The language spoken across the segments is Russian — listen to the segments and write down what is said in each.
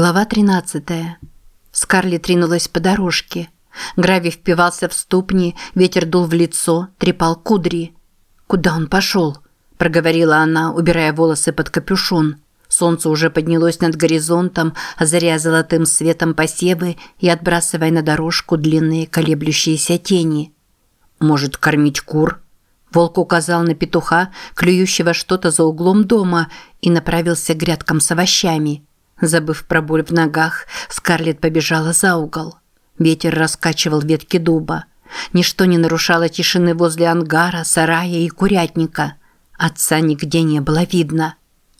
Глава 13. Скарлетт ринулась по дорожке. Гравий впивался в ступни, ветер дул в лицо, трепал кудри. «Куда он пошел?» – проговорила она, убирая волосы под капюшон. Солнце уже поднялось над горизонтом, озаряя золотым светом посевы и отбрасывая на дорожку длинные колеблющиеся тени. «Может, кормить кур?» Волк указал на петуха, клюющего что-то за углом дома, и направился к грядкам с овощами – Забыв про боль в ногах, Скарлетт побежала за угол. Ветер раскачивал ветки дуба. Ничто не нарушало тишины возле ангара, сарая и курятника. Отца нигде не было видно.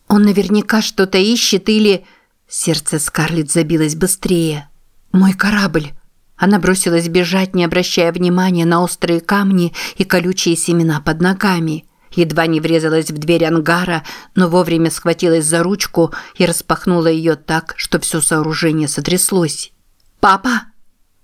Он наверняка что-то ищет или... Сердце Скарлетт забилось быстрее. «Мой корабль!» Она бросилась бежать, не обращая внимания на острые камни и колючие семена под ногами едва не врезалась в дверь ангара, но вовремя схватилась за ручку и распахнула ее так, что все сооружение сотряслось. «Папа!»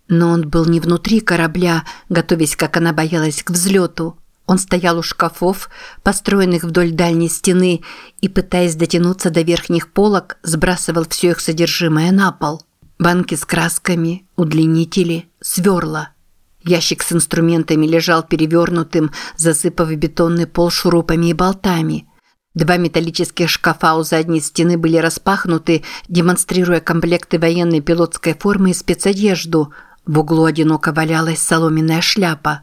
Но он был не внутри корабля, готовясь, как она боялась, к взлету. Он стоял у шкафов, построенных вдоль дальней стены, и, пытаясь дотянуться до верхних полок, сбрасывал все их содержимое на пол. Банки с красками, удлинители, сверла – Ящик с инструментами лежал перевернутым, засыпав бетонный пол шурупами и болтами. Два металлических шкафа у задней стены были распахнуты, демонстрируя комплекты военной пилотской формы и спецодежду. В углу одиноко валялась соломенная шляпа.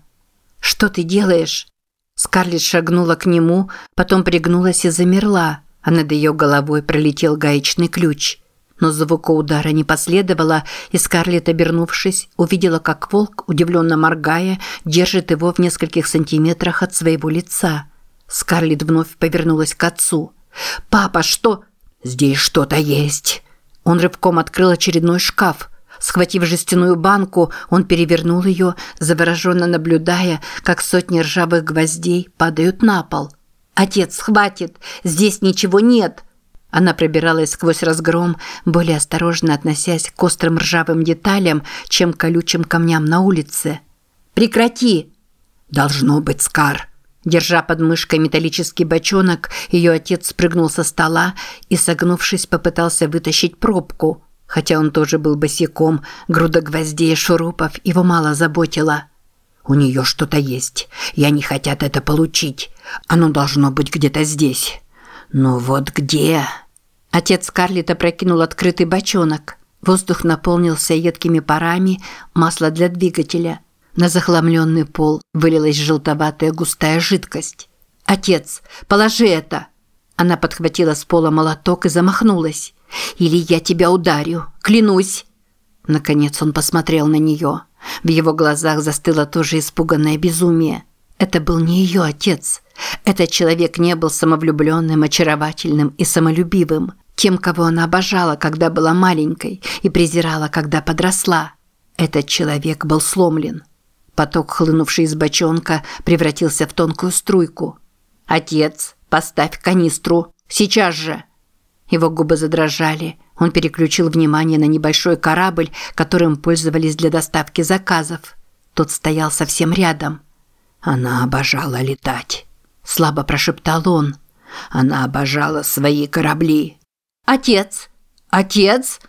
«Что ты делаешь?» Скарлетт шагнула к нему, потом пригнулась и замерла, а над ее головой пролетел гаечный ключ но звука удара не последовало, и Скарлетт, обернувшись, увидела, как волк, удивленно моргая, держит его в нескольких сантиметрах от своего лица. Скарлетт вновь повернулась к отцу. «Папа, что?» «Здесь что-то есть». Он рывком открыл очередной шкаф. Схватив жестяную банку, он перевернул ее, завороженно наблюдая, как сотни ржавых гвоздей падают на пол. «Отец, хватит! Здесь ничего нет!» Она пробиралась сквозь разгром, более осторожно относясь к острым ржавым деталям, чем к колючим камням на улице. «Прекрати!» «Должно быть, Скар!» Держа под мышкой металлический бочонок, ее отец спрыгнул со стола и, согнувшись, попытался вытащить пробку. Хотя он тоже был босиком, груда гвоздей и шурупов его мало заботила. «У нее что-то есть, и они хотят это получить. Оно должно быть где-то здесь. Но вот где?» Отец Скарлетт опрокинул открытый бочонок. Воздух наполнился едкими парами, масло для двигателя. На захламленный пол вылилась желтоватая густая жидкость. «Отец, положи это!» Она подхватила с пола молоток и замахнулась. «Или я тебя ударю, клянусь!» Наконец он посмотрел на нее. В его глазах застыло тоже испуганное безумие. Это был не ее отец. Этот человек не был самовлюбленным, очаровательным и самолюбивым тем, кого она обожала, когда была маленькой, и презирала, когда подросла. Этот человек был сломлен. Поток, хлынувший из бочонка, превратился в тонкую струйку. «Отец, поставь канистру! Сейчас же!» Его губы задрожали. Он переключил внимание на небольшой корабль, которым пользовались для доставки заказов. Тот стоял совсем рядом. «Она обожала летать», – слабо прошептал он. «Она обожала свои корабли». «Отец! Отец!»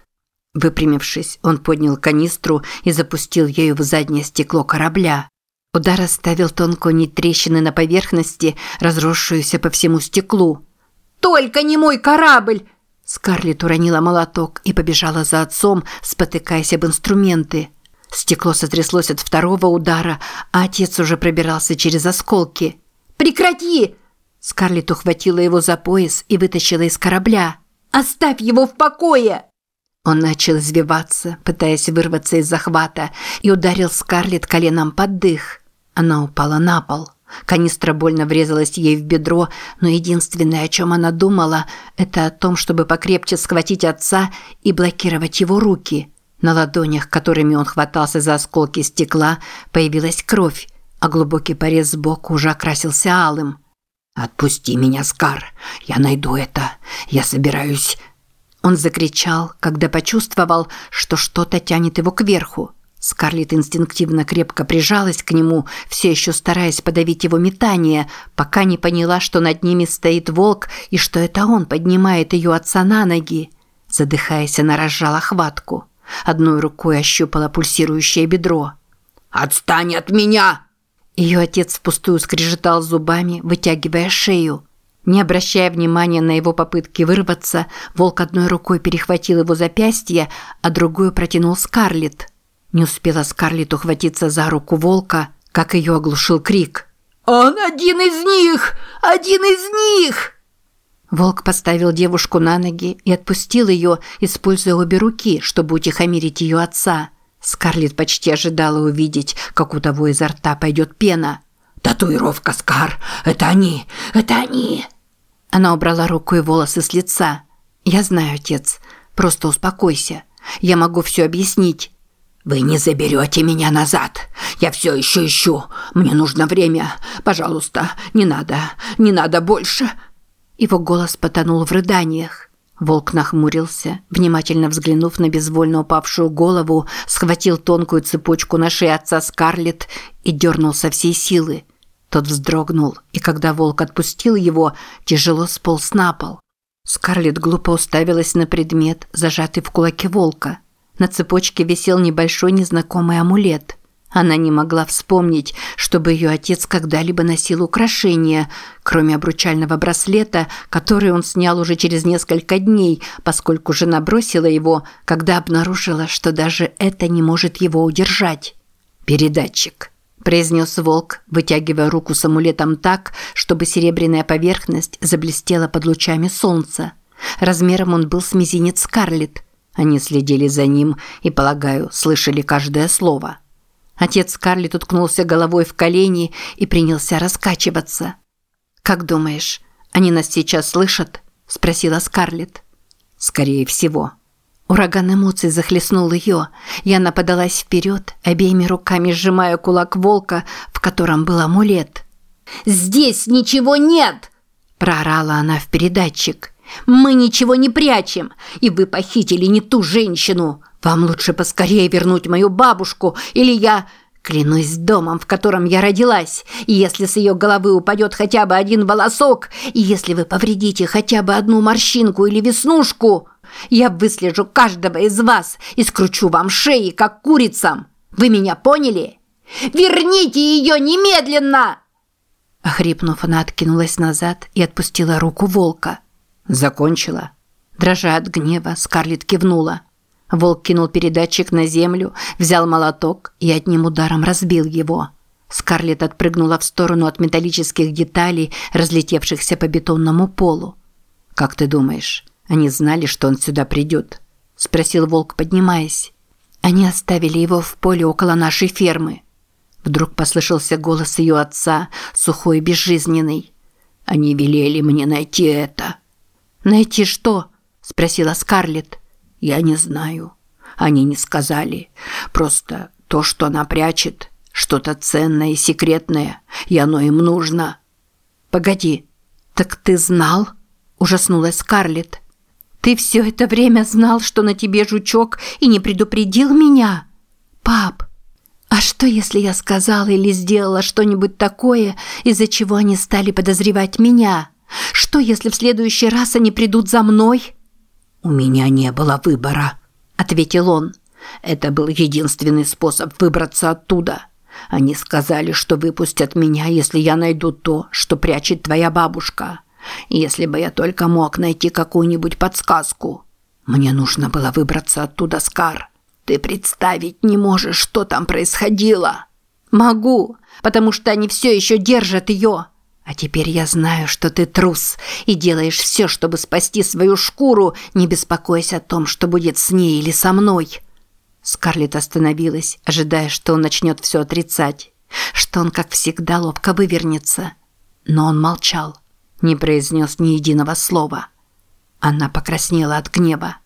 Выпрямившись, он поднял канистру и запустил ею в заднее стекло корабля. Удар оставил тонкую нить трещины на поверхности, разросшуюся по всему стеклу. «Только не мой корабль!» Скарлетт уронила молоток и побежала за отцом, спотыкаясь об инструменты. Стекло сотряслось от второго удара, а отец уже пробирался через осколки. «Прекрати!» Скарлетт ухватила его за пояс и вытащила из корабля. Оставь его в покое!» Он начал извиваться, пытаясь вырваться из захвата, и ударил Скарлетт коленом под дых. Она упала на пол. Канистра больно врезалась ей в бедро, но единственное, о чем она думала, это о том, чтобы покрепче схватить отца и блокировать его руки. На ладонях, которыми он хватался за осколки стекла, появилась кровь, а глубокий порез сбоку уже окрасился алым. «Отпусти меня, Скар! Я найду это! Я собираюсь...» Он закричал, когда почувствовал, что что-то тянет его кверху. Скарлетт инстинктивно крепко прижалась к нему, все еще стараясь подавить его метание, пока не поняла, что над ними стоит волк и что это он поднимает ее отца на ноги. Задыхаясь, она разжала хватку. Одной рукой ощупала пульсирующее бедро. «Отстань от меня!» Ее отец впустую скрежетал зубами, вытягивая шею. Не обращая внимания на его попытки вырваться, волк одной рукой перехватил его запястье, а другую протянул Скарлетт. Не успела Скарлетт ухватиться за руку волка, как ее оглушил крик. «Он один из них! Один из них!» Волк поставил девушку на ноги и отпустил ее, используя обе руки, чтобы утихомирить ее отца. Скарлетт почти ожидала увидеть, как у того изо рта пойдет пена. «Татуировка, Скар! Это они! Это они!» Она убрала руку и волосы с лица. «Я знаю, отец. Просто успокойся. Я могу все объяснить». «Вы не заберете меня назад. Я все еще ищу. Мне нужно время. Пожалуйста, не надо. Не надо больше». Его голос потонул в рыданиях. Волк нахмурился, внимательно взглянув на безвольно упавшую голову, схватил тонкую цепочку на шее отца Скарлетт и дернул со всей силы. Тот вздрогнул, и когда волк отпустил его, тяжело сполз на пол. Скарлетт глупо уставилась на предмет, зажатый в кулаке волка. На цепочке висел небольшой незнакомый амулет. Она не могла вспомнить, чтобы ее отец когда-либо носил украшения, кроме обручального браслета, который он снял уже через несколько дней, поскольку жена бросила его, когда обнаружила, что даже это не может его удержать. «Передатчик», произнес волк, вытягивая руку с амулетом так, чтобы серебряная поверхность заблестела под лучами солнца. Размером он был с мизинец Скарлетт. Они следили за ним и, полагаю, слышали каждое слово. Отец Скарлетт уткнулся головой в колени и принялся раскачиваться. «Как думаешь, они нас сейчас слышат?» – спросила Скарлетт. «Скорее всего». Ураган эмоций захлестнул ее, и она подалась вперед, обеими руками сжимая кулак волка, в котором был амулет. «Здесь ничего нет!» – проорала она в передатчик. «Мы ничего не прячем, и вы похитили не ту женщину. Вам лучше поскорее вернуть мою бабушку, или я...» Клянусь домом, в котором я родилась, и если с ее головы упадет хотя бы один волосок, и если вы повредите хотя бы одну морщинку или веснушку, я выслежу каждого из вас и скручу вам шеи, как курицам. Вы меня поняли? Верните ее немедленно!» Охрипнув, она откинулась назад и отпустила руку волка. «Закончила?» Дрожа от гнева, Скарлетт кивнула. Волк кинул передатчик на землю, взял молоток и одним ударом разбил его. Скарлетт отпрыгнула в сторону от металлических деталей, разлетевшихся по бетонному полу. «Как ты думаешь, они знали, что он сюда придет?» – спросил Волк, поднимаясь. «Они оставили его в поле около нашей фермы». Вдруг послышался голос ее отца, сухой и безжизненный. «Они велели мне найти это». «Найти что?» – спросила Скарлетт. «Я не знаю. Они не сказали. Просто то, что она прячет, что-то ценное и секретное, и оно им нужно». «Погоди, так ты знал?» – ужаснулась Скарлетт. Ты все это время знал, что на тебе жучок, и не предупредил меня? Пап, а что, если я сказала или сделала что-нибудь такое, из-за чего они стали подозревать меня? Что, если в следующий раз они придут за мной? У меня не было выбора, ответил он. Это был единственный способ выбраться оттуда. Они сказали, что выпустят меня, если я найду то, что прячет твоя бабушка. Если бы я только мог найти какую-нибудь подсказку. Мне нужно было выбраться оттуда, Скар. Ты представить не можешь, что там происходило. Могу, потому что они все еще держат ее. А теперь я знаю, что ты трус и делаешь все, чтобы спасти свою шкуру, не беспокойся о том, что будет с ней или со мной. Скарлетт остановилась, ожидая, что он начнет все отрицать, что он, как всегда, ловко вывернется. Но он молчал не произнес ни единого слова. Она покраснела от гнева.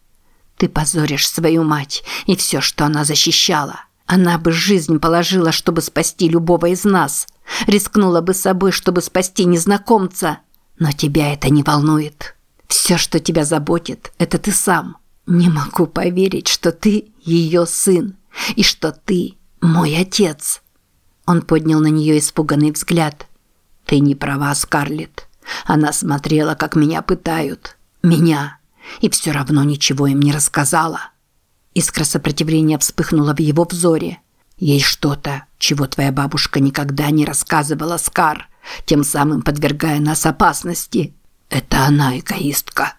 Ты позоришь свою мать и все, что она защищала. Она бы жизнь положила, чтобы спасти любого из нас. Рискнула бы собой, чтобы спасти незнакомца. Но тебя это не волнует. Все, что тебя заботит, это ты сам. Не могу поверить, что ты ее сын и что ты мой отец. Он поднял на нее испуганный взгляд. Ты не права, Скарлетт. Она смотрела, как меня пытают. Меня. и все равно ничего им не рассказала. Искра сопротивления вспыхнула в его взоре. Есть что-то, чего твоя бабушка никогда не рассказывала, Скар, тем самым подвергая нас опасности. Это она эгоистка.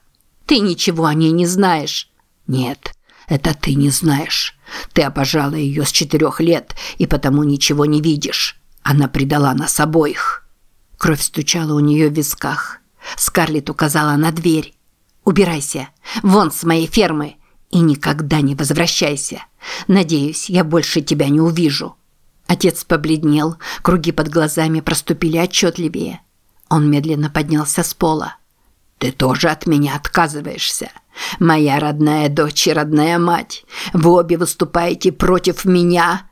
Ты ничего о ней не знаешь. Нет, это ты не знаешь. Ты обожала ее с четырех лет и потому ничего не видишь. Она предала нас обоих. Кровь стучала у нее в висках. Скарлетт указала на дверь. «Убирайся! Вон с моей фермы! И никогда не возвращайся! Надеюсь, я больше тебя не увижу!» Отец побледнел, круги под глазами проступили отчетливее. Он медленно поднялся с пола. «Ты тоже от меня отказываешься. Моя родная дочь и родная мать. Вы обе выступаете против меня.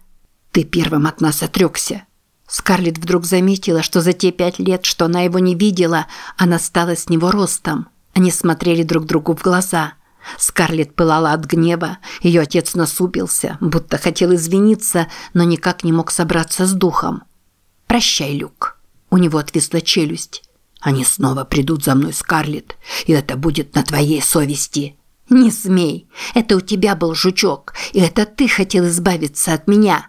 Ты первым от нас отрекся. Скарлетт вдруг заметила, что за те пять лет, что она его не видела, она стала с него ростом. Они смотрели друг другу в глаза. Скарлетт пылала от гнева, ее отец насупился, будто хотел извиниться, но никак не мог собраться с духом. «Прощай, Люк». У него отвисла челюсть. «Они снова придут за мной, Скарлетт, и это будет на твоей совести». «Не смей! Это у тебя был жучок, и это ты хотел избавиться от меня!»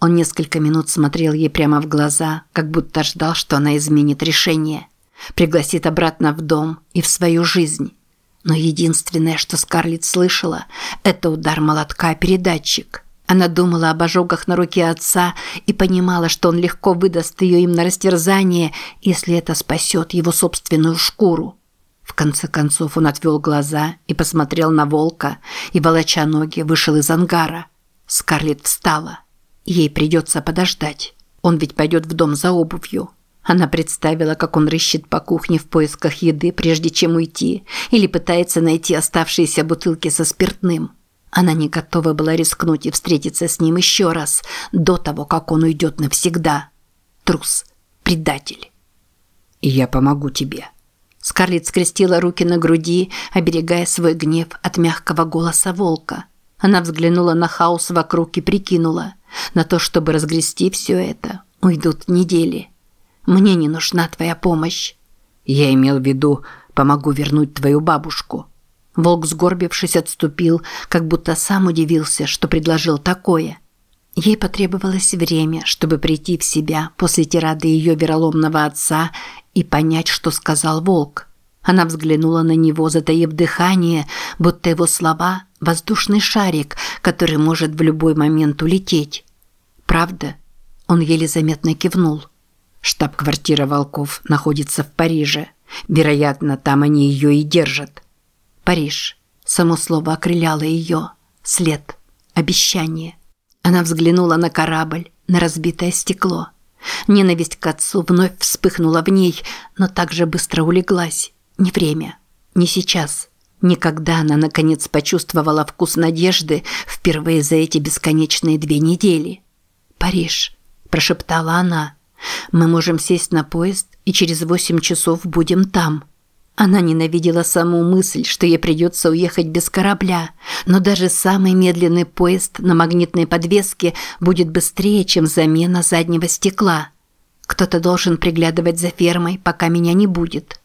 Он несколько минут смотрел ей прямо в глаза, как будто ждал, что она изменит решение. Пригласит обратно в дом и в свою жизнь. Но единственное, что Скарлетт слышала, это удар молотка о передатчик. Она думала об ожогах на руке отца и понимала, что он легко выдаст ее им на растерзание, если это спасет его собственную шкуру. В конце концов он отвел глаза и посмотрел на волка, и, волоча ноги, вышел из ангара. Скарлетт встала. Ей придется подождать. Он ведь пойдет в дом за обувью. Она представила, как он рыщет по кухне в поисках еды, прежде чем уйти, или пытается найти оставшиеся бутылки со спиртным. Она не готова была рискнуть и встретиться с ним еще раз, до того, как он уйдет навсегда. Трус, предатель. «И я помогу тебе». Скарлетт скрестила руки на груди, оберегая свой гнев от мягкого голоса волка. Она взглянула на хаос вокруг и прикинула – на то, чтобы разгрести все это, уйдут недели. Мне не нужна твоя помощь. Я имел в виду, помогу вернуть твою бабушку. Волк, сгорбившись, отступил, как будто сам удивился, что предложил такое. Ей потребовалось время, чтобы прийти в себя после тирады ее вероломного отца и понять, что сказал волк. Она взглянула на него, затаив дыхание, будто его слова – воздушный шарик, который может в любой момент улететь. «Правда?» Он еле заметно кивнул. Штаб-квартира волков находится в Париже. Вероятно, там они ее и держат. Париж. Само слово окрыляло ее. След. Обещание. Она взглянула на корабль, на разбитое стекло. Ненависть к отцу вновь вспыхнула в ней, но также быстро улеглась. Не время. Не сейчас. Никогда она, наконец, почувствовала вкус надежды впервые за эти бесконечные две недели. «Париж», – прошептала она. «Мы можем сесть на поезд и через восемь часов будем там». Она ненавидела саму мысль, что ей придется уехать без корабля, но даже самый медленный поезд на магнитной подвеске будет быстрее, чем замена заднего стекла. Кто-то должен приглядывать за фермой, пока меня не будет.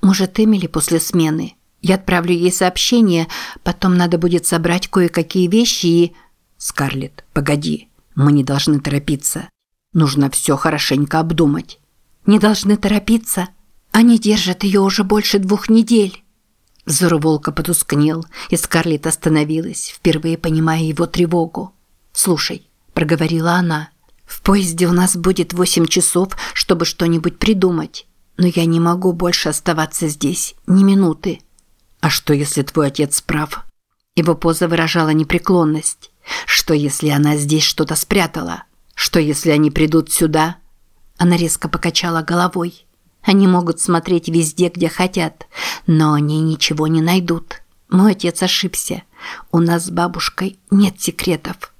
Может, Эмили после смены. Я отправлю ей сообщение, потом надо будет собрать кое-какие вещи и... Скарлетт, погоди. Мы не должны торопиться. Нужно все хорошенько обдумать. Не должны торопиться. Они держат ее уже больше двух недель. Взор волка потускнел, и Скарлетт остановилась, впервые понимая его тревогу. «Слушай», – проговорила она, – «в поезде у нас будет восемь часов, чтобы что-нибудь придумать. Но я не могу больше оставаться здесь ни минуты». «А что, если твой отец прав?» Его поза выражала непреклонность. Что, если она здесь что-то спрятала? Что, если они придут сюда? Она резко покачала головой. Они могут смотреть везде, где хотят, но они ничего не найдут. Мой отец ошибся. У нас с бабушкой нет секретов.